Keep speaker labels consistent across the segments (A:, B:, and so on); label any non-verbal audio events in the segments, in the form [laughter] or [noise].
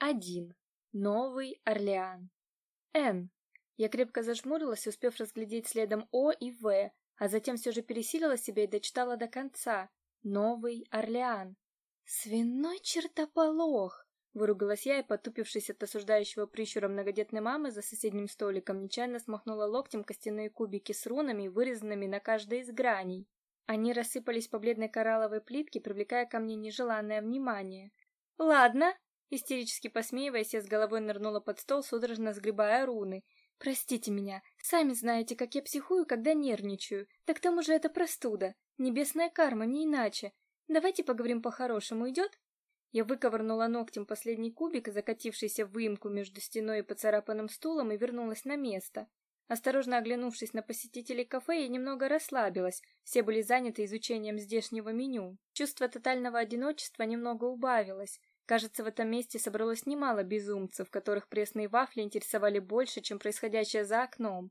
A: 1. Новый Орлеан. Н. Я крепко зажмурилась, успев разглядеть следом О и В, а затем все же пересилила себя и дочитала до конца. Новый Орлеан. Свиной чертополох! Выругалась я и, потупившись от осуждающего прищура многодетной мамы за соседним столиком, нечаянно смахнула локтем костяные кубики с рунами, вырезанными на каждой из граней. Они рассыпались по бледной коралловой плитке, привлекая ко мне нежеланное внимание. «Ладно!» Истерически посмеиваясь, я с головой нырнула под стол, судорожно сгребая руны. «Простите меня. Сами знаете, как я психую, когда нервничаю. Да к тому же это простуда. Небесная карма, не иначе. Давайте поговорим по-хорошему, идет?» Я выковырнула ногтем последний кубик, закатившийся в выемку между стеной и поцарапанным стулом, и вернулась на место. Осторожно оглянувшись на посетителей кафе, я немного расслабилась. Все были заняты изучением здешнего меню. Чувство тотального одиночества немного убавилось. Кажется, в этом месте собралось немало безумцев, которых пресные вафли интересовали больше, чем происходящее за окном.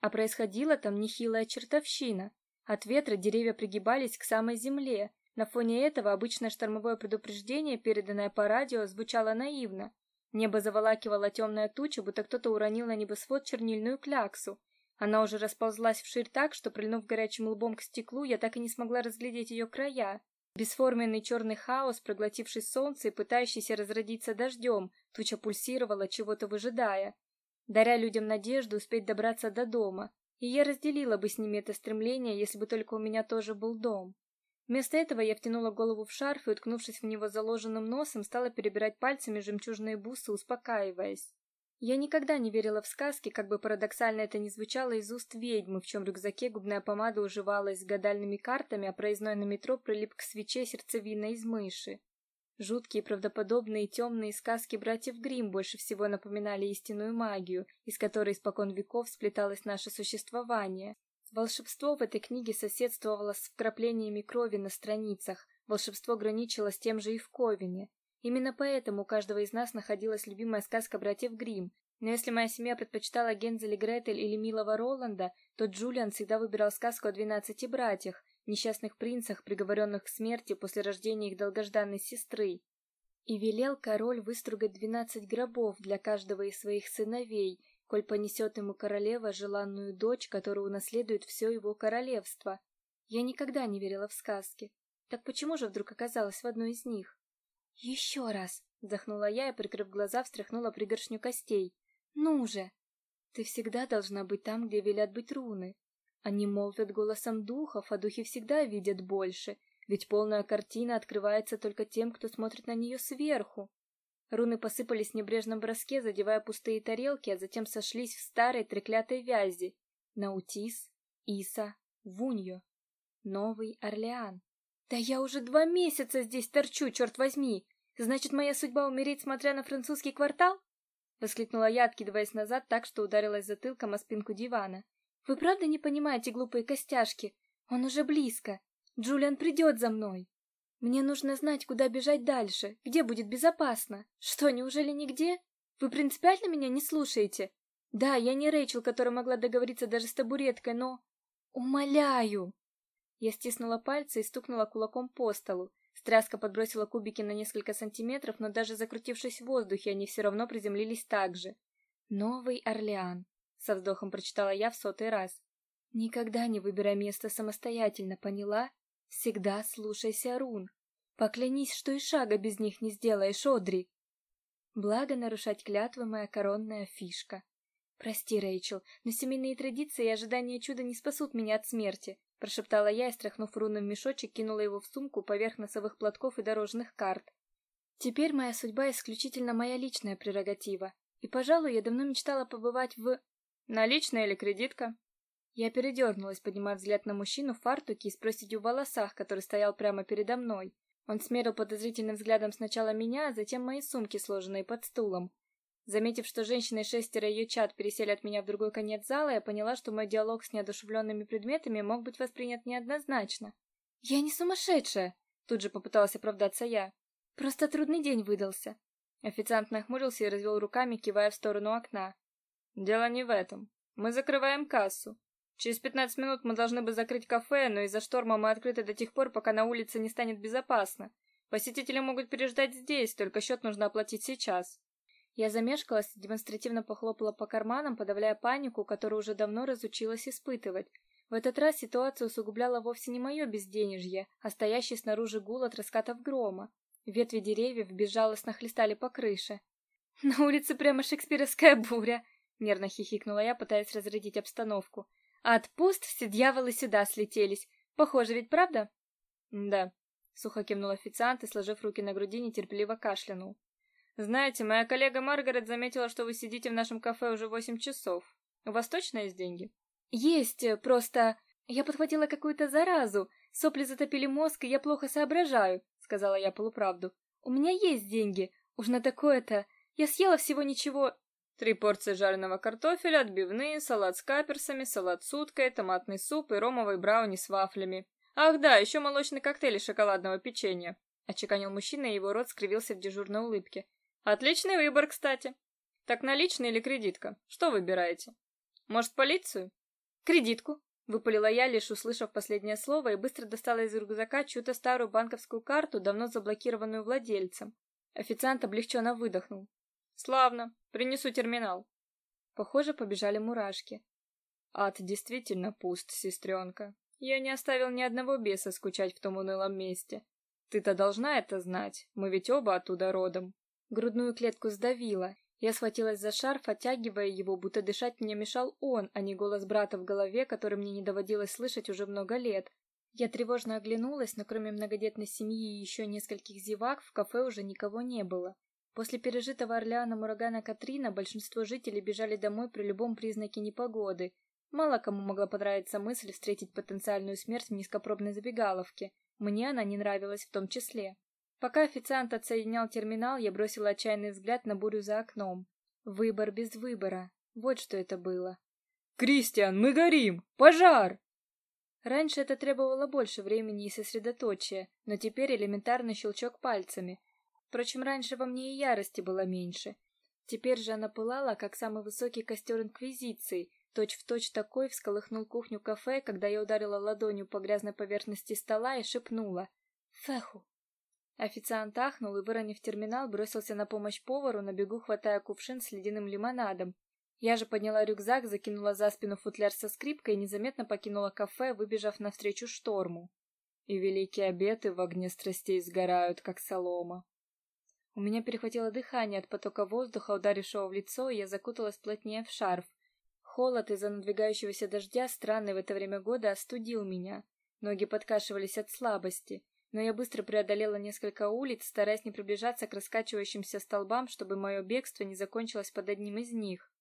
A: А происходило там нехилая чертовщина. От ветра деревья пригибались к самой земле, на фоне этого обычное штормовое предупреждение, переданное по радио, звучало наивно. Небо заволакивало темная туча, будто кто-то уронил на небосвод чернильную кляксу. Она уже расползлась вширь так, что, прильнув горячим лбом к стеклу, я так и не смогла разглядеть ее края. Бесформенный черный хаос, проглотивший солнце и пытающийся разродиться дождем, туча пульсировала, чего-то выжидая, даря людям надежду успеть добраться до дома. И я разделила бы с ними это стремление, если бы только у меня тоже был дом. Вместо этого я втянула голову в шарф и, уткнувшись в него заложенным носом, стала перебирать пальцами жемчужные бусы, успокаиваясь. Я никогда не верила в сказки, как бы парадоксально это ни звучало из уст ведьмы, в чем рюкзаке губная помада уживалась с гадальными картами, а проездной на метро прилип к свече сердцевина из мыши. Жуткие, правдоподобные темные сказки братьев Гримм больше всего напоминали истинную магию, из которой испокон веков сплеталось наше существование, Волшебство в этой книге соседствовало с вкраплениями крови на страницах, волшебство граничило с тем же и в Ковине. Именно поэтому у каждого из нас находилась любимая сказка братьев Гримм. Но если моя семья предпочитала Гензель и Гретель или Милого Роланда, то Джулиан всегда выбирал сказку о двенадцати братьях, несчастных принцах, приговоренных к смерти после рождения их долгожданной сестры. И велел король выстругать двенадцать гробов для каждого из своих сыновей, коль понесет ему королева желанную дочь, которая унаследует все его королевство. Я никогда не верила в сказки. Так почему же вдруг оказалась в одной из них? «Еще раз!» — вздохнула я и, прикрыв глаза, встряхнула пригоршню костей. «Ну же! Ты всегда должна быть там, где велят быть руны. Они молвят голосом духов, а духи всегда видят больше, ведь полная картина открывается только тем, кто смотрит на нее сверху. Руны посыпались в небрежном броске, задевая пустые тарелки, а затем сошлись в старой треклятой вязи. Наутис, Иса, Вуньо. Новый Орлеан. Да я уже два месяца здесь торчу, черт возьми! Значит, моя судьба умереть, смотря на французский квартал? Воскликнула я, откидываясь назад так, что ударилась затылком о спинку дивана. Вы правда не понимаете, глупые костяшки? Он уже близко. Джулиан придет за мной. Мне нужно знать, куда бежать дальше, где будет безопасно. Что, неужели нигде? Вы принципиально меня не слушаете? Да, я не Рэйчел, которая могла договориться даже с табуреткой, но... Умоляю!» Я стиснула пальцы и стукнула кулаком по столу. Стряска подбросила кубики на несколько сантиметров, но даже закрутившись в воздухе, они все равно приземлились так же. «Новый Орлеан», — со вздохом прочитала я в сотый раз. «Никогда не выбирай место самостоятельно, поняла? Всегда слушайся рун. Поклянись, что и шага без них не сделаешь, Одри. Благо нарушать клятвы моя коронная фишка. Прости, Рэйчел, но семейные традиции и ожидания чуда не спасут меня от смерти, прошептала я и, стряхнув руну в мешочек, кинула его в сумку поверх носовых платков и дорожных карт. Теперь моя судьба исключительно моя личная прерогатива, и, пожалуй, я давно мечтала побывать в... Наличная или кредитка? Я передернулась, поднимая взгляд на мужчину в фартуке и с проседью в волосах, который стоял прямо передо мной. Он смерил подозрительным взглядом сначала меня, а затем мои сумки, сложенные под стулом. Заметив, что женщина и шестеро ее чад пересели от меня в другой конец зала, я поняла, что мой диалог с неодушевленными предметами мог быть воспринят неоднозначно. «Я не сумасшедшая!» — тут же попыталась оправдаться я. «Просто трудный день выдался». Официант нахмурился и развел руками, кивая в сторону окна. «Дело не в этом. Мы закрываем кассу. Через 15 минут мы должны бы закрыть кафе, но из-за шторма мы открыты до тех пор, пока на улице не станет безопасно. Посетители могут переждать здесь, только счет нужно оплатить сейчас. Я замешкалась демонстративно похлопала по карманам, подавляя панику, которую уже давно разучилась испытывать. В этот раз ситуацию усугубляло вовсе не мое безденежье, а стоящий снаружи гул от раскатов грома. Ветви деревьев безжалостно хлестали по крыше. [laughs] «На улице прямо шекспировская буря!» — нервно хихикнула я, пытаясь разрядить обстановку. «А от пуст все дьяволы сюда слетелись. Похоже ведь, правда?»
B: «Да», — сухо кивнул официант и, сложив руки на груди, нетерпеливо кашлянул. «Знаете, моя коллега Маргарет заметила, что вы сидите в нашем кафе уже восемь часов. У вас точно есть деньги?»
A: Есть, э, просто я подхватила какую-то заразу. Сопли затопили мозг, и я плохо соображаю, сказала я полуправду. У меня есть деньги. Уж на такое-то. Я съела всего ничего.
B: Три порции жареного картофеля, отбивные, салат с каперсами, салат с уткой, томатный суп и ромовый брауни с вафлями. Ах да, еще молочный коктейль из шоколадного печенья. Очеканил мужчина, и его рот скривился в дежурной улыбке. Отличный выбор, кстати. Так наличный или кредитка? Что выбираете? Может, полицию?
A: Кредитку, выпалила я, лишь услышав последнее слово, и быстро достала из рюкзака чью-то старую банковскую карту, давно заблокированную владельцем. Официант облегченно выдохнул.
B: Славно. Принесу терминал.
A: Похоже, побежали мурашки.
B: Ад действительно пуст, сестренка. Я не оставил ни одного беса скучать в том унылом месте. Ты-то должна это знать. Мы ведь оба оттуда родом.
A: Грудную клетку сдавило, я схватилась за шарф, оттягивая его, будто дышать мне мешал он, а не голос брата в голове, который мне не доводилось слышать уже много лет. Я тревожно оглянулась, но кроме многодетной семьи и еще нескольких зевак в кафе уже никого не было. После пережитого Орлеаном урагана Катрина большинство жителей бежали домой при любом признаке непогоды. Мало кому могла понравиться мысль встретить потенциальную смерть в низкопробной забегаловке. Мне она не нравилась в том числе. Пока официант отсоединял терминал, я бросила отчаянный взгляд на бурю за окном. Выбор без выбора. Вот что это было.
B: «Кристиан, мы горим! Пожар!»
A: Раньше это требовало больше времени и сосредоточия, но теперь элементарный щелчок пальцами. Впрочем, раньше во мне и ярости было меньше. Теперь же она пылала, как самый высокий костер Инквизиции, точь-в-точь точь такой всколыхнул кухню кафе, когда я ударила ладонью по грязной поверхности стола и шепнула «Феху!». Официант ахнул и, выронив терминал, бросился на помощь повару, на бегу хватая кувшин с ледяным лимонадом. Я же подняла рюкзак, закинула за спину футляр со скрипкой и незаметно покинула кафе, выбежав навстречу шторму.
B: И великие обеты в огне страстей сгорают, как солома.
A: У меня перехватило дыхание от потока воздуха, ударившего в лицо, и я закуталась плотнее в шарф. Холод из-за надвигающегося дождя, странный в это время года, остудил меня. Ноги подкашивались от слабости но я быстро преодолела несколько улиц, стараясь не приближаться к раскачивающимся столбам, чтобы мое бегство не закончилось под одним из них.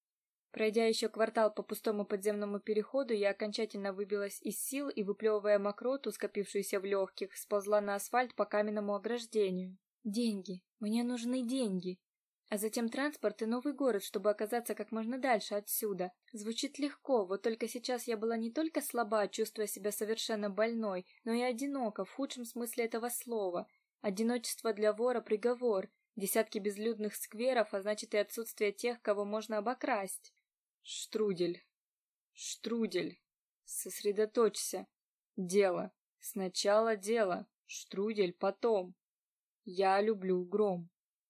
A: Пройдя еще квартал по пустому подземному переходу, я окончательно выбилась из сил и, выплевывая мокроту, скопившуюся в легких, сползла на асфальт по каменному ограждению. Деньги. Мне нужны деньги а затем транспорт и новый город, чтобы оказаться как можно дальше отсюда. Звучит легко, вот только сейчас я была не только слаба, чувствуя себя совершенно больной, но и одинока в худшем смысле этого слова. Одиночество для вора приговор. Десятки безлюдных скверов, а значит и отсутствие тех, кого можно обокрасть.
B: Штрудель. Штрудель. Сосредоточься. Дело. Сначала дело. Штрудель потом. Я люблю гром.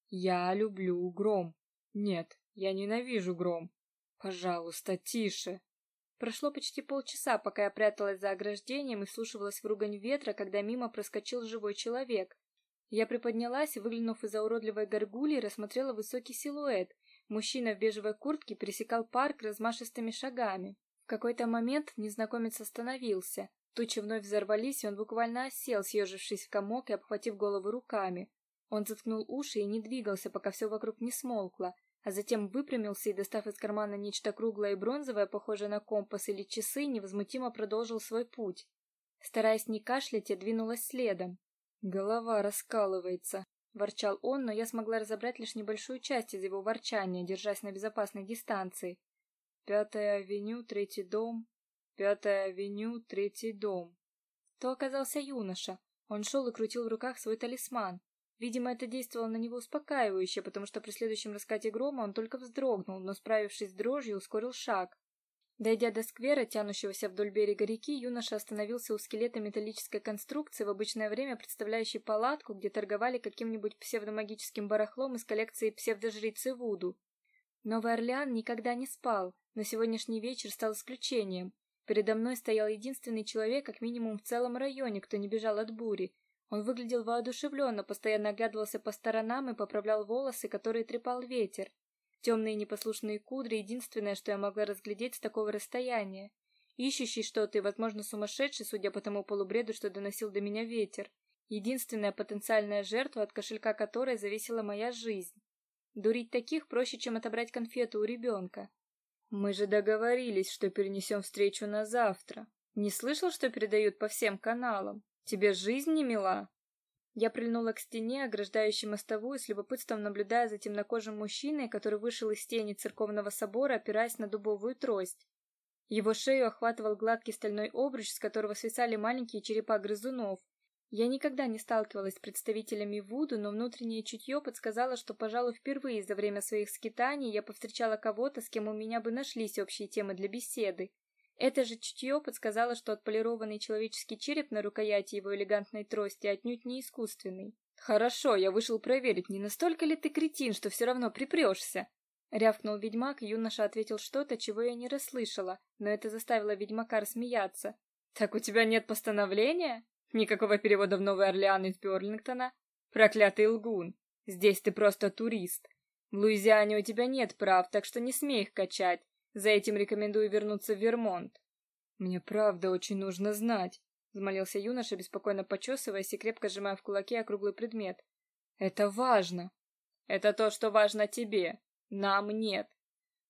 B: Я люблю гром. Нет, я ненавижу гром. Пожалуйста, тише.
A: Прошло почти полчаса, пока я пряталась за ограждением и вслушивалась в ругань ветра, когда мимо проскочил живой человек. Я приподнялась выглянув из-за уродливой горгульи, рассмотрела высокий силуэт. Мужчина в бежевой куртке пересекал парк размашистыми шагами. В какой-то момент незнакомец остановился. Тучи вновь взорвались, и он буквально осел, съежившись в комок и обхватив голову руками. Он заткнул уши и не двигался, пока все вокруг не смолкло, а затем выпрямился и, достав из кармана нечто круглое и бронзовое, похожее на компас или часы, невозмутимо продолжил свой путь. Стараясь не кашлять, я двинулась следом.
B: Голова раскалывается,
A: ворчал он, но я смогла разобрать лишь небольшую часть из его ворчания, держась на безопасной дистанции.
B: Пятая авеню, третий дом. Пятая авеню, третий дом.
A: То оказался юноша. Он шел и крутил в руках свой талисман. Видимо, это действовало на него успокаивающе, потому что при следующем раскате грома он только вздрогнул, но, справившись с дрожью, ускорил шаг. Дойдя до сквера, тянущегося вдоль берега реки, юноша остановился у скелета металлической конструкции, в обычное время представляющей палатку, где торговали каким-нибудь псевдомагическим барахлом из коллекции псевдожрицы Вуду. Новый Орлеан никогда не спал, но сегодняшний вечер стал исключением. Передо мной стоял единственный человек, как минимум в целом районе, кто не бежал от бури. Он выглядел воодушевленно, постоянно оглядывался по сторонам и поправлял волосы, которые трепал ветер. Темные непослушные кудри — единственное, что я могла разглядеть с такого расстояния. Ищущий что-то и, возможно, сумасшедший, судя по тому полубреду, что доносил до меня ветер. Единственная потенциальная жертва, от кошелька которой зависела моя жизнь. Дурить таких проще, чем отобрать конфету у ребенка. Мы же договорились, что перенесем встречу на завтра. Не слышал, что передают по всем каналам? Тебе жизнь не мила? Я прильнула к стене, ограждающей мостовую, с любопытством наблюдая за темнокожим мужчиной, который вышел из тени церковного собора, опираясь на дубовую трость. Его шею охватывал гладкий стальной обруч, с которого свисали маленькие черепа грызунов. Я никогда не сталкивалась с представителями Вуду, но внутреннее чутье подсказало, что, пожалуй, впервые за время своих скитаний я повстречала кого-то, с кем у меня бы нашлись общие темы для беседы. Это же чутье подсказало, что отполированный человеческий череп на рукояти его элегантной трости отнюдь не искусственный. «Хорошо, я вышел проверить, не настолько ли ты кретин, что все равно припрешься?» Рявкнул ведьмак, юноша ответил что-то, чего я не расслышала, но это заставило ведьмака рассмеяться. «Так у тебя нет постановления? Никакого перевода в Новый Орлеан из Берлингтона? Проклятый лгун! Здесь ты просто турист. В Луизиане у тебя нет прав, так что не смей их качать. За этим рекомендую вернуться в Вермонт. Мне правда очень нужно знать, взмолился юноша, беспокойно почесываясь и крепко сжимая в кулаке округлый предмет. Это важно. Это то, что важно тебе. Нам нет.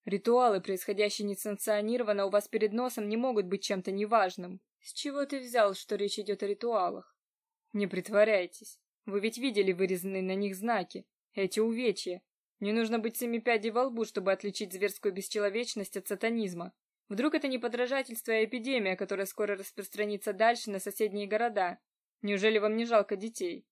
A: Ритуалы, происходящие несанкционированно у вас перед носом, не могут быть чем-то неважным. С чего ты взял, что речь идет о ритуалах? Не притворяйтесь. Вы ведь видели вырезанные на них знаки, эти увечья. Не нужно быть семи пядей во лбу, чтобы отличить зверскую бесчеловечность от сатанизма. Вдруг это не подражательство, а эпидемия, которая скоро распространится дальше на соседние города? Неужели вам не жалко детей?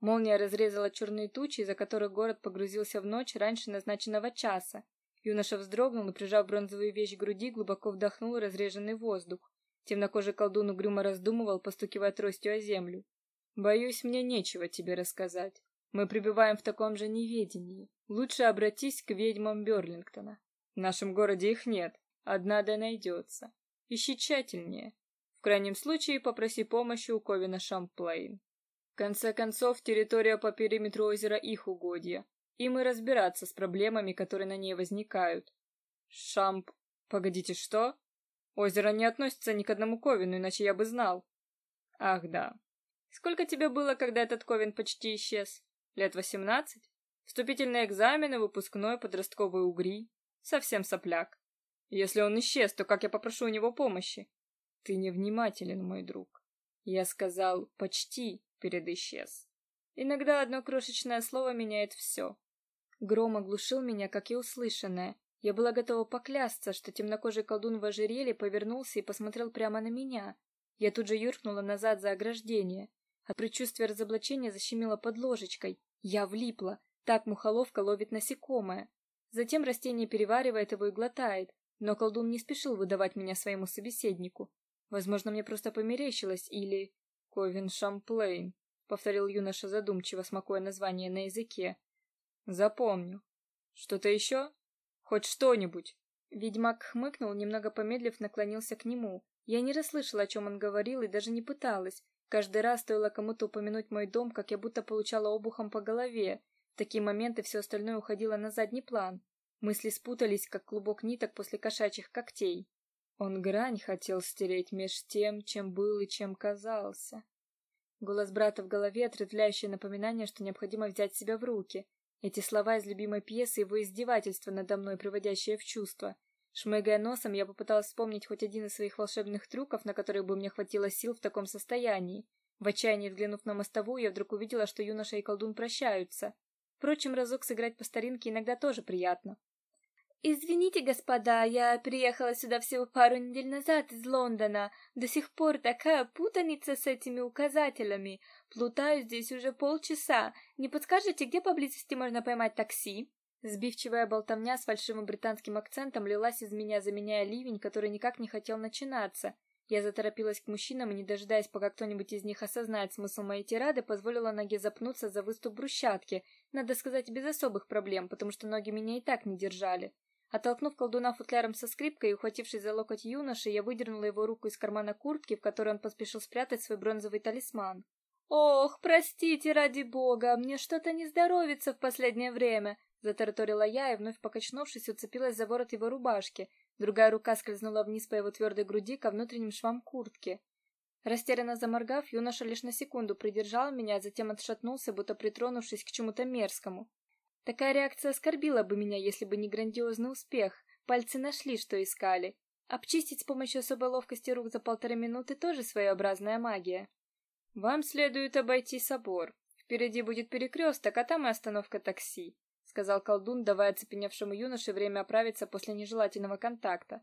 A: Молния разрезала черные тучи, из-за которых город погрузился в ночь раньше назначенного часа. Юноша вздрогнул и, прижав бронзовую вещь к груди, глубоко вдохнул разреженный воздух. Темнокожий колдун угрюмо раздумывал, постукивая тростью о землю. «Боюсь, мне нечего тебе рассказать. Мы пребываем в таком же неведении. Лучше обратись к ведьмам Берлингтона. В нашем городе их нет, одна да найдется. Ищи тщательнее. В крайнем случае попроси помощи у Ковина Шамплейн. В конце концов, территория по периметру озера их угодья. И разбираться с проблемами, которые на ней возникают. Шамп... Погодите, что? Озеро не относится ни к одному Ковину, иначе я бы знал. Ах, да. Сколько тебе было, когда этот Ковен почти исчез? Лет восемнадцать? Вступительные экзамены, выпускной, подростковые угри. Совсем сопляк. Если он исчез, то как я попрошу у него помощи? Ты невнимателен, мой друг. Я сказал «почти» перед исчез. Иногда одно крошечное слово меняет все. Гром оглушил меня, как и услышанное. Я была готова поклясться, что темнокожий колдун в ожерелье повернулся и посмотрел прямо на меня. Я тут же юркнула назад за ограждение. От предчувствия разоблачения защемило под ложечкой. Я влипла. Так мухоловка ловит насекомое. Затем растение переваривает его и глотает. Но колдун не спешил выдавать меня своему собеседнику. Возможно, мне просто померещилось, или... Ковен Шамплейн, повторил юноша задумчиво, смакуя название на языке. Запомню. Что-то еще? Хоть что-нибудь. Ведьмак хмыкнул, немного помедлив, наклонился к нему. Я не расслышала, о чем он говорил, и даже не пыталась. Каждый раз стоило кому-то упомянуть мой дом, как я будто получала обухом по голове. В такие моменты все остальное уходило на задний план. Мысли спутались, как клубок ниток после кошачьих когтей. Он грань хотел стереть меж тем, чем был и чем казался. Голос брата в голове, отрезвляющее напоминание, что необходимо взять себя в руки. Эти слова из любимой пьесы, его издевательство надо мной, приводящее в чувство — Шмыгая носом, я попыталась вспомнить хоть один из своих волшебных трюков, на которые бы мне хватило сил в таком состоянии. В отчаянии взглянув на мостовую, я вдруг увидела, что юноша и колдун прощаются. Впрочем, разок сыграть по старинке иногда тоже приятно. «Извините, господа, я приехала сюда всего пару недель назад из Лондона. До сих пор такая путаница с этими указателями. Плутаю здесь уже полчаса. Не подскажете, где поблизости можно поймать такси?» Сбивчивая болтовня с фальшивым британским акцентом лилась из меня, заменяя ливень, который никак не хотел начинаться. Я заторопилась к мужчинам и, не дожидаясь, пока кто-нибудь из них осознает смысл моей тирады, позволила ноге запнуться за выступ брусчатки, надо сказать, без особых проблем, потому что ноги меня и так не держали. Оттолкнув колдуна футляром со скрипкой и ухватившись за локоть юноши, я выдернула его руку из кармана куртки, в которой он поспешил спрятать свой бронзовый талисман. «Ох, простите, ради бога, мне что-то не здоровится в последнее время!» Затараторила я и, вновь покачнувшись, уцепилась за ворот его рубашки. Другая рука скользнула вниз по его твердой груди ко внутренним швам куртки. Растерянно заморгав, юноша лишь на секунду придержал меня, а затем отшатнулся, будто притронувшись к чему-то мерзкому. Такая реакция оскорбила бы меня, если бы не грандиозный успех. Пальцы нашли, что искали. Обчистить с помощью особой ловкости рук за полторы минуты тоже своеобразная магия.
B: Вам следует обойти собор. Впереди будет перекресток, а там и остановка такси сказал колдун, давая оцепеневшему юноше время оправиться после нежелательного контакта.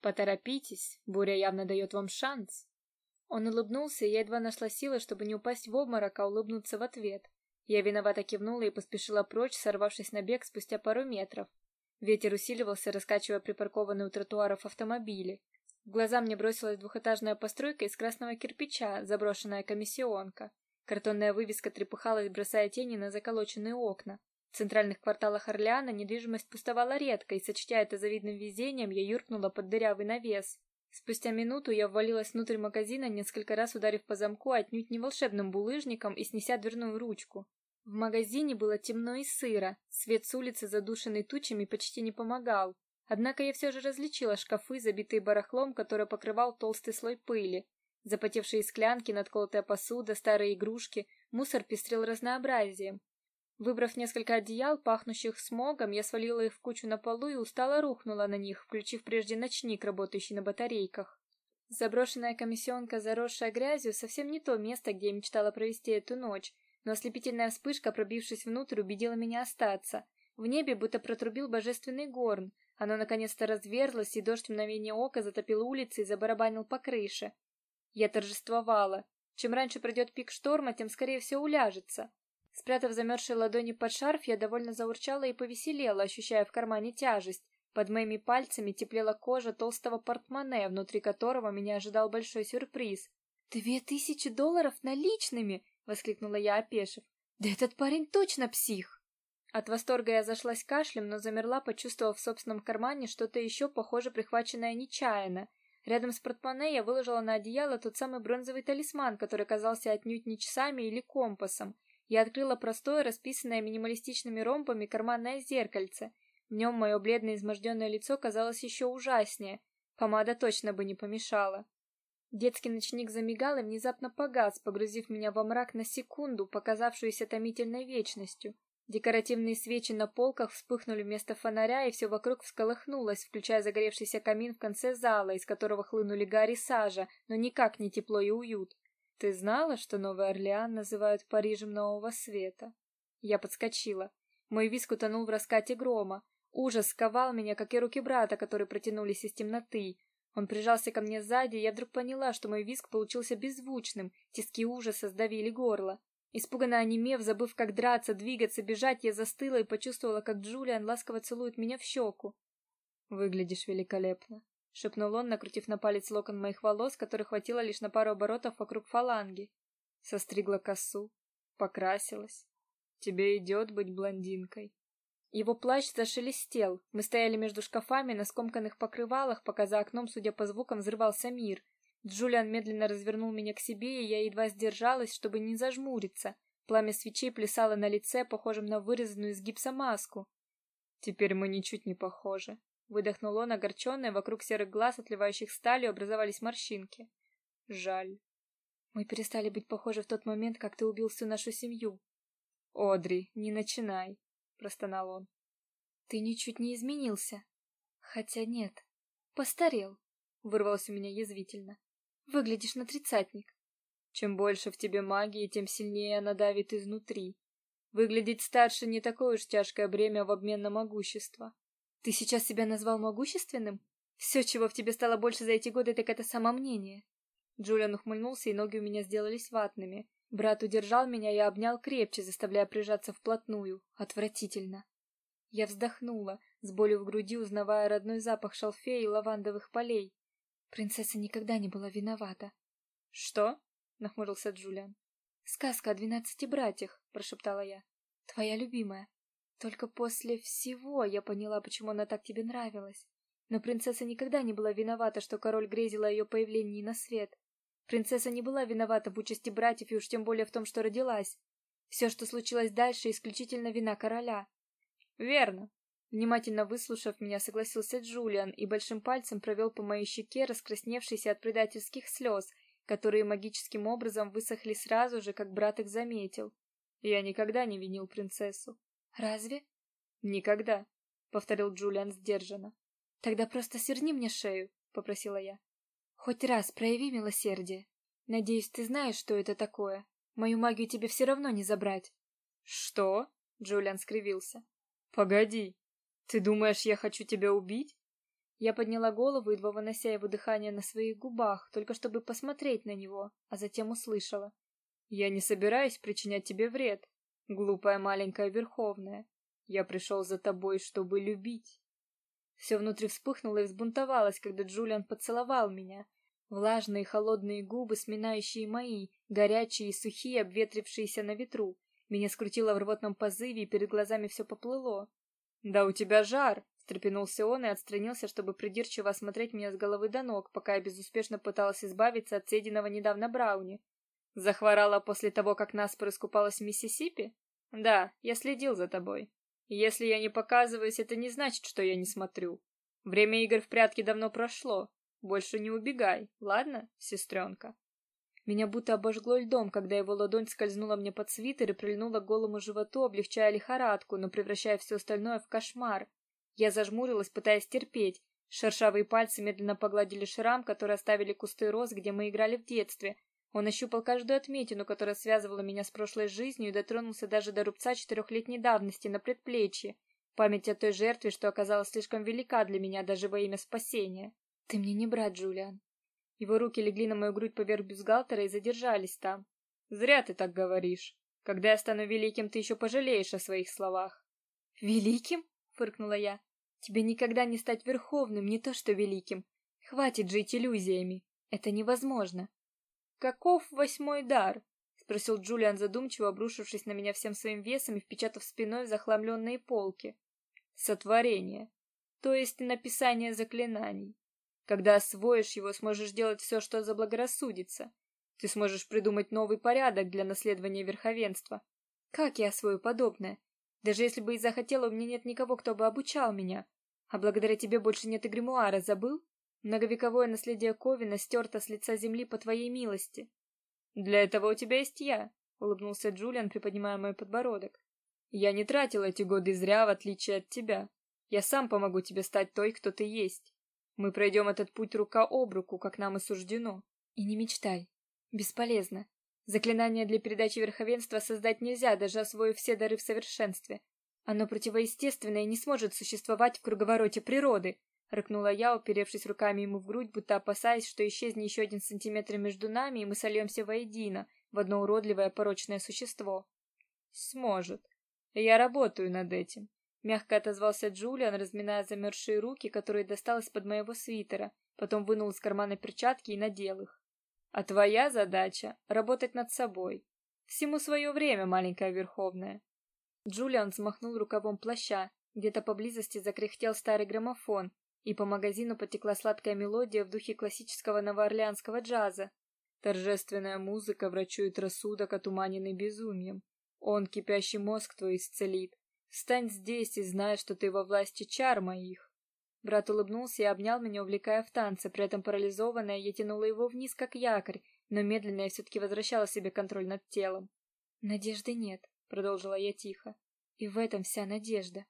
A: Поторопитесь, буря явно дает вам шанс. Он улыбнулся, и я едва нашла силы, чтобы не упасть в обморок, а улыбнуться в ответ. Я виновато кивнула и поспешила прочь, сорвавшись на бег спустя пару метров. Ветер усиливался, раскачивая припаркованные у тротуаров автомобили. В глаза мне бросилась двухэтажная постройка из красного кирпича, заброшенная комиссионка. Картонная вывеска трепыхалась, бросая тени на заколоченные окна. В центральных кварталах Орлеана недвижимость пустовала редко, и, сочтя это завидным везением, я юркнула под дырявый навес. Спустя минуту я ввалилась внутрь магазина, несколько раз ударив по замку отнюдь не волшебным булыжником и снеся дверную ручку. В магазине было темно и сыро, свет с улицы, задушенный тучами, почти не помогал. Однако я все же различила шкафы, забитые барахлом, который покрывал толстый слой пыли. Запотевшие склянки, надколотая посуда, старые игрушки, мусор пестрел разнообразием. Выбрав несколько одеял, пахнущих смогом, я свалила их в кучу на полу и устало рухнула на них, включив прежде ночник, работающий на батарейках. Заброшенная комиссионка, заросшая грязью, совсем не то место, где я мечтала провести эту ночь, но ослепительная вспышка, пробившись внутрь, убедила меня остаться. В небе будто протрубил божественный горн. Оно наконец-то разверзлось, и дождь в мгновение ока затопил улицы и забарабанил по крыше. Я торжествовала. Чем раньше придет пик шторма, тем скорее все уляжется. Спрятав замерзшие ладони под шарф, я довольно заурчала и повеселела, ощущая в кармане тяжесть. Под моими пальцами теплела кожа толстого портмоне, внутри которого меня ожидал большой сюрприз. «Две тысячи долларов наличными!» — воскликнула я, опешив. «Да этот парень точно псих!» От восторга я зашлась кашлем, но замерла, почувствовав в собственном кармане что-то еще, похоже, прихваченное нечаянно. Рядом с портмоне я выложила на одеяло тот самый бронзовый талисман, который казался отнюдь не часами или компасом. Я открыла простое, расписанное минималистичными ромбами карманное зеркальце. В нем мое бледное изможденное лицо казалось еще ужаснее. Помада точно бы не помешала. Детский ночник замигал и внезапно погас, погрузив меня во мрак на секунду, показавшуюся томительной вечностью. Декоративные свечи на полках вспыхнули вместо фонаря, и все вокруг всколыхнулось, включая загоревшийся камин в конце зала, из которого хлынули гарь сажа, но никак не тепло и уют. Ты знала, что Новый Орлеан называют Парижем Нового Света? Я подскочила. Мой виск утонул в раскате грома. Ужас сковал меня, как и руки брата, которые протянулись из темноты. Он прижался ко мне сзади, и я вдруг поняла, что мой виск получился беззвучным, тиски ужаса сдавили горло. Испуганно онемев, забыв, как драться, двигаться, бежать, я застыла и почувствовала, как Джулиан ласково целует меня в щеку. «Выглядишь великолепно», шепнул он, накрутив на палец локон моих волос, которых хватило лишь на пару оборотов вокруг фаланги. Состригла косу, покрасилась. Тебе идет быть блондинкой. Его плащ зашелестел. Мы стояли между шкафами на скомканных покрывалах, пока за окном, судя по звукам, взрывался мир. Джулиан медленно развернул меня к себе, и я едва сдержалась, чтобы не зажмуриться. Пламя свечей плясало на лице, похожем на вырезанную из гипса маску. Теперь мы ничуть не похожи, Выдохнул он, огорченный, вокруг серых глаз, отливающих сталью, образовались морщинки. Жаль. Мы перестали быть похожи в тот момент, как ты убил всю нашу семью. Одри, не начинай, простонал он. Ты ничуть не изменился. Хотя нет, постарел, вырвалось у меня язвительно. Выглядишь на тридцатник. Чем больше в тебе магии, тем сильнее она давит изнутри. Выглядеть старше не такое уж тяжкое бремя в обмен на могущество. Ты сейчас себя назвал могущественным? Все, чего в тебе стало больше за эти годы, так это самомнение. Джулиан ухмыльнулся, и ноги у меня сделались ватными. Брат удержал меня и обнял крепче, заставляя прижаться вплотную. Отвратительно. Я вздохнула, с болью в груди узнавая родной запах шалфея и лавандовых полей. Принцесса никогда не была виновата.
B: Что? нахмурился Джулиан.
A: Сказка о двенадцати братьях, прошептала я. Твоя любимая. Только после всего я поняла, почему она так тебе нравилась. Но принцесса никогда не была виновата, что король грезил о ее появлении на свет. Принцесса не была виновата в участи братьев и уж тем более в том, что родилась. Все, что случилось дальше, исключительно вина короля.
B: Верно. Внимательно выслушав меня, согласился Джулиан и большим пальцем провел по моей щеке, раскрасневшейся от предательских слез, которые магическим образом высохли сразу же, как брат их заметил. Я никогда не винил принцессу.
A: Разве?
B: Никогда, повторил Джулиан сдержанно.
A: Тогда просто сверни мне шею, попросила я. Хоть раз прояви милосердие. Надеюсь, ты знаешь, что это такое. Мою магию тебе все равно не забрать.
B: Что? Джулиан скривился. Погоди. Ты думаешь, я хочу тебя убить?
A: Я подняла голову, едва вынося его дыхание на своих губах, только чтобы посмотреть на него, а затем услышала:
B: "Я не собираюсь причинять тебе вред, глупая маленькая верховная. Я пришел за тобой, чтобы любить". Все внутри вспыхнуло и взбунтовалось, когда Джулиан поцеловал меня. Влажные холодные губы, сминающие мои, горячие и сухие, обветрившиеся на ветру. Меня скрутило в рвотном позыве, и перед глазами все поплыло. "Да у тебя жар", встрепенулся он и отстранился, чтобы придирчиво осмотреть меня с головы до ног, пока я безуспешно пыталась избавиться от съеденного недавно брауни. Захворала после того, как наспор искупалась в Миссисипи? Да, я следил за тобой. Если я не показываюсь, это не значит, что я не смотрю. Время игр в прятки давно прошло. Больше не убегай, ладно, сестренка?»
A: Меня будто обожгло льдом, когда его ладонь скользнула мне под свитер и прильнула к голому животу, облегчая лихорадку, но превращая все остальное в кошмар. Я зажмурилась, пытаясь терпеть. Шершавые пальцы медленно погладили шрам, который оставили кусты роз, где мы играли в детстве, он ощупал каждую отметину, которая связывала меня с прошлой жизнью, и дотронулся даже до рубца четырехлетней давности на предплечье. Память о той жертве, что оказалась слишком велика для меня даже во имя спасения. Ты мне не брат, Джулиан. Его руки легли на мою грудь поверх бюстгальтера и задержались там.
B: Зря ты так говоришь. Когда я стану великим, ты еще пожалеешь о своих словах.
A: Великим? фыркнула я. Тебе никогда не стать верховным, не то что великим. Хватит жить иллюзиями. Это невозможно.
B: Каков восьмой дар? спросил Джулиан задумчиво, обрушившись на меня всем своим весом и впечатав спиной в захламленные полки. Сотворение, то есть написание заклинаний. Когда освоишь его, сможешь делать все, что заблагорассудится. Ты сможешь придумать новый порядок для наследования верховенства.
A: Как я освою подобное? Даже если бы и захотела, у меня нет никого, кто бы обучал меня. А благодаря тебе больше нет и гримуара, забыл? Многовековое наследие Ковина стерто с лица земли по твоей милости.
B: Для этого у тебя есть я, улыбнулся Джулиан, приподнимая мой подбородок. Я не тратил эти годы зря, в отличие от тебя. Я сам помогу тебе стать той, кто ты есть. Мы пройдем этот путь рука об руку, как нам и суждено.
A: И не мечтай. Бесполезно. Заклинание для передачи верховенства создать нельзя, даже освоив все дары в совершенстве. Оно противоестественное и не сможет существовать в круговороте природы рыкнула я, уперевшись руками ему в грудь, будто опасаясь, что исчезнет еще один сантиметр между нами, и мы сольемся воедино в одно уродливое порочное существо.
B: Сможет. Я работаю над этим, мягко отозвался Джулиан, разминая замерзшие руки, которые достал из-под моего свитера, потом вынул из кармана перчатки и надел их. А твоя задача работать над собой. Всему свое время, маленькая верховная.
A: Джулиан взмахнул рукавом плаща, где-то поблизости закряхтел старый граммофон, и по магазину потекла сладкая мелодия в духе классического новоорлеанского джаза.
B: Торжественная музыка врачует рассудок, отуманенный безумием. Он кипящий мозг твой исцелит. Стань здесь и знай, что ты во власти чар моих.
A: Брат улыбнулся и обнял меня, увлекая в танце, при этом парализованная, я тянула его вниз, как якорь, но медленно я все-таки возвращала себе контроль над телом. «Надежды нет», — продолжила я тихо. «И в этом вся надежда».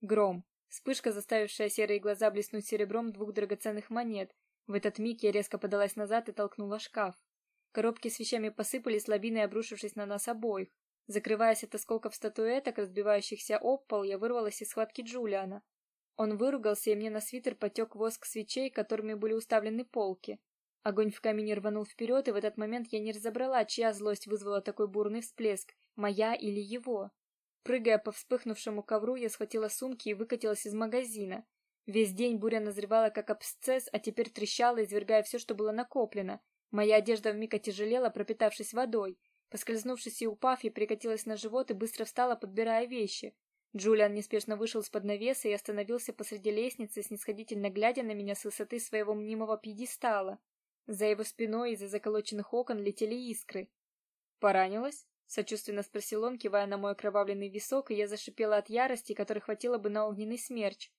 B: Гром. Вспышка, заставившая серые глаза блеснуть серебром двух драгоценных монет. В этот миг я резко подалась назад и толкнула шкаф. Коробки с вещами посыпались лавиной, обрушившись на нас обоих. Закрываясь от осколков статуэток, разбивающихся об пол, я вырвалась из схватки Джулиана. Он выругался, и мне на свитер потек воск свечей, которыми были уставлены полки. Огонь в камине рванул вперед, и в этот момент я не разобрала, чья злость вызвала такой бурный всплеск, моя или его.
A: Прыгая по вспыхнувшему ковру, я схватила сумки и выкатилась из магазина. Весь день буря назревала как абсцесс, а теперь трещала, извергая все, что было накоплено. Моя одежда вмиг отяжелела, пропитавшись водой. Поскользнувшись и упав, я перекатилась на живот и быстро встала, подбирая вещи. Джулиан неспешно вышел из-под навеса и остановился посреди лестницы, снисходительно глядя на меня с высоты своего мнимого пьедестала. За его спиной из-за заколоченных окон летели искры. «Поранилась?» — сочувственно спросил он, кивая на мой окровавленный висок, и я зашипела от ярости, которой хватило бы на огненный смерч.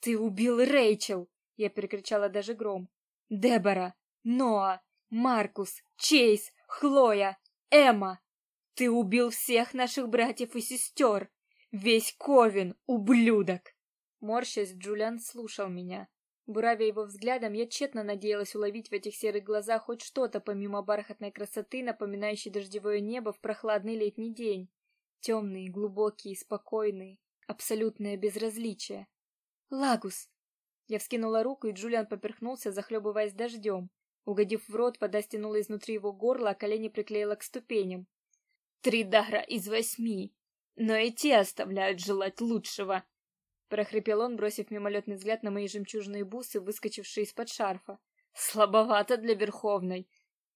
A: «Ты убил Рэйчел!» — я перекричала даже гром. «Дебора! Ноа! Маркус! Чейз! Хлоя! Эмма! Ты убил всех наших братьев и сестер! Весь Ковен, ублюдок!» Морщась, Джулиан слушал меня. Буравя его взглядом, я тщетно надеялась уловить в этих серых глазах хоть что-то, помимо бархатной красоты, напоминающей дождевое небо в прохладный летний день. Темные, глубокие, спокойные, абсолютное безразличие. «Лагус!» Я вскинула руку, и Джулиан поперхнулся, захлебываясь дождем. Угодив в рот, вода стянула изнутри его горла, а колени приклеила к ступеням. «Три дара из восьми! Но и те оставляют желать лучшего!» Прохрипел он, бросив мимолетный взгляд на мои жемчужные бусы, выскочившие из-под шарфа. Слабовато для Верховной.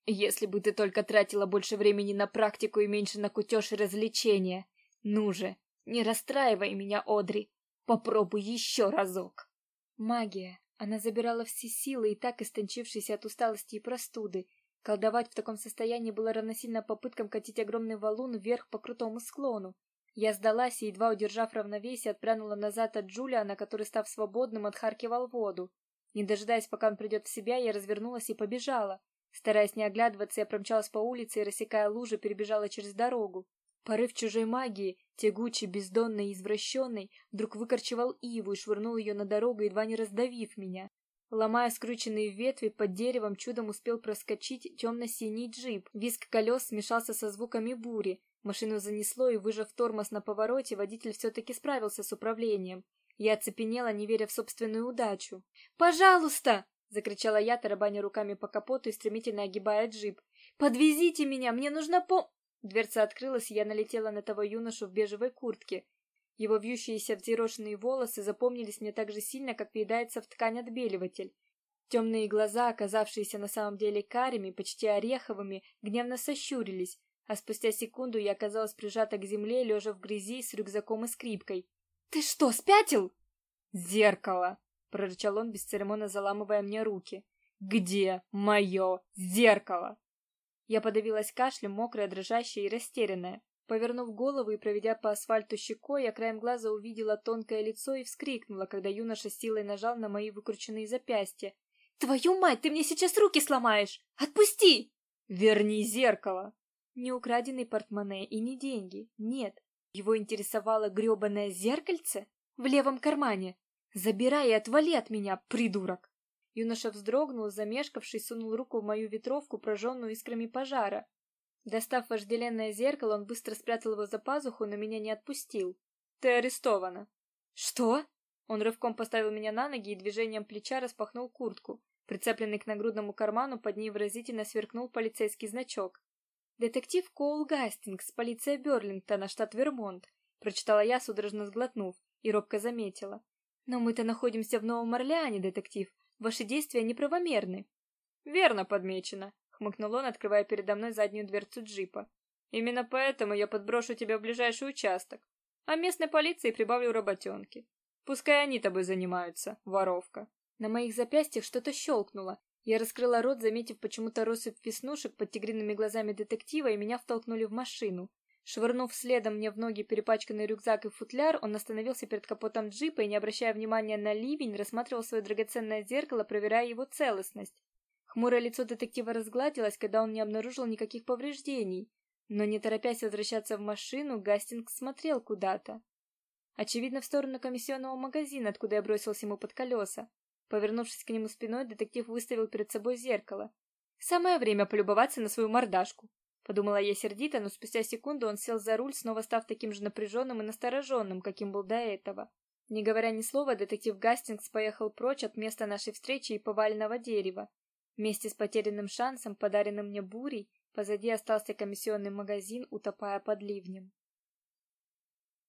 A: Если бы ты только тратила больше времени на практику и меньше на кутеж и развлечения. Ну же, не расстраивай меня, Одри. Попробуй еще разок. Магия. Она забирала все силы и так истончившиеся от усталости и простуды. Колдовать в таком состоянии было равносильно попыткам катить огромный валун вверх по крутому склону. Я сдалась и, едва удержав равновесие, отпрянула назад от Джулиана, который, став свободным, отхаркивал воду. Не дожидаясь, пока он придет в себя, я развернулась и побежала. Стараясь не оглядываться, я промчалась по улице и, рассекая лужи, перебежала через дорогу. Порыв чужой магии, тягучий, бездонный и извращенный, вдруг выкорчевал иву и швырнул ее на дорогу, едва не раздавив меня. Ломая скрученные ветви, под деревом чудом успел проскочить темно-синий джип. Визг колес смешался со звуками бури. Машину занесло, и, выжав тормоз на повороте, водитель все-таки справился с управлением. Я оцепенела, не веря в собственную удачу. «Пожалуйста!» — закричала я, тарабаня руками по капоту и стремительно огибая джип. «Подвезите меня! Мне нужна по...» Дверца открылась, и я налетела на того юношу в бежевой куртке. Его вьющиеся взъерошенные волосы запомнились мне так же сильно, как въедается в ткань отбеливатель. Темные глаза, оказавшиеся на самом деле карими, почти ореховыми, гневно сощурились, а спустя секунду я оказалась прижата к земле, лежа в грязи с рюкзаком и скрипкой. «Ты что, спятил?» «Зеркало!» — прорычал он, бесцеремонно заламывая мне руки. «Где мое зеркало?» Я подавилась кашлем, мокрая, дрожащая и растерянная. Повернув голову и проведя по асфальту щекой, я краем глаза увидела тонкое лицо и вскрикнула, когда юноша силой нажал на мои выкрученные запястья. «Твою мать, ты мне сейчас руки сломаешь! Отпусти!» «Верни зеркало!» Не украденный портмоне и не деньги, нет. Его интересовало грёбаное зеркальце в левом кармане. Забирай и отвали от меня, придурок! Юноша вздрогнул, замешкавшись, сунул руку в мою ветровку, прожженную искрами пожара. Достав вожделенное зеркало, он быстро спрятал его за пазуху, но меня не отпустил. «Ты арестована». «Что?» Он рывком поставил меня на ноги и движением плеча распахнул куртку. Прицепленный к нагрудному карману под ней выразительно сверкнул полицейский значок. «Детектив Коул Гастингс, полиция Берлингтона, штат Вермонт», прочитала я, судорожно сглотнув, и робко заметила. «Но мы-то находимся в Новом Орлеане, детектив. Ваши действия неправомерны». «Верно подмечено», — хмыкнул он, открывая передо мной заднюю дверцу джипа. «Именно поэтому я подброшу тебя в ближайший участок, а местной полиции прибавлю работенки. Пускай они тобой занимаются, воровка». На моих запястьях что-то щелкнуло, я раскрыла рот, заметив почему-то россыпь веснушек под тигриными глазами детектива, и меня втолкнули в машину. Швырнув следом мне в ноги перепачканный рюкзак и футляр, он остановился перед капотом джипа и, не обращая внимания на ливень, рассматривал свое драгоценное зеркало, проверяя его целостность. Хмурое лицо детектива разгладилось, когда он не обнаружил никаких повреждений. Но не торопясь возвращаться в машину, Гастингс смотрел куда-то. Очевидно, в сторону комиссионного магазина, откуда я бросился ему под колеса. Повернувшись к нему спиной, детектив выставил перед собой зеркало. Самое время полюбоваться на свою мордашку. Подумала я сердито, но спустя секунду он сел за руль, снова став таким же напряженным и настороженным, каким был до этого. Не говоря ни слова, детектив Гастингс поехал прочь от места нашей встречи и поваленного дерева. Вместе с потерянным шансом, подаренным мне бурей, позади остался комиссионный магазин, утопая под ливнем.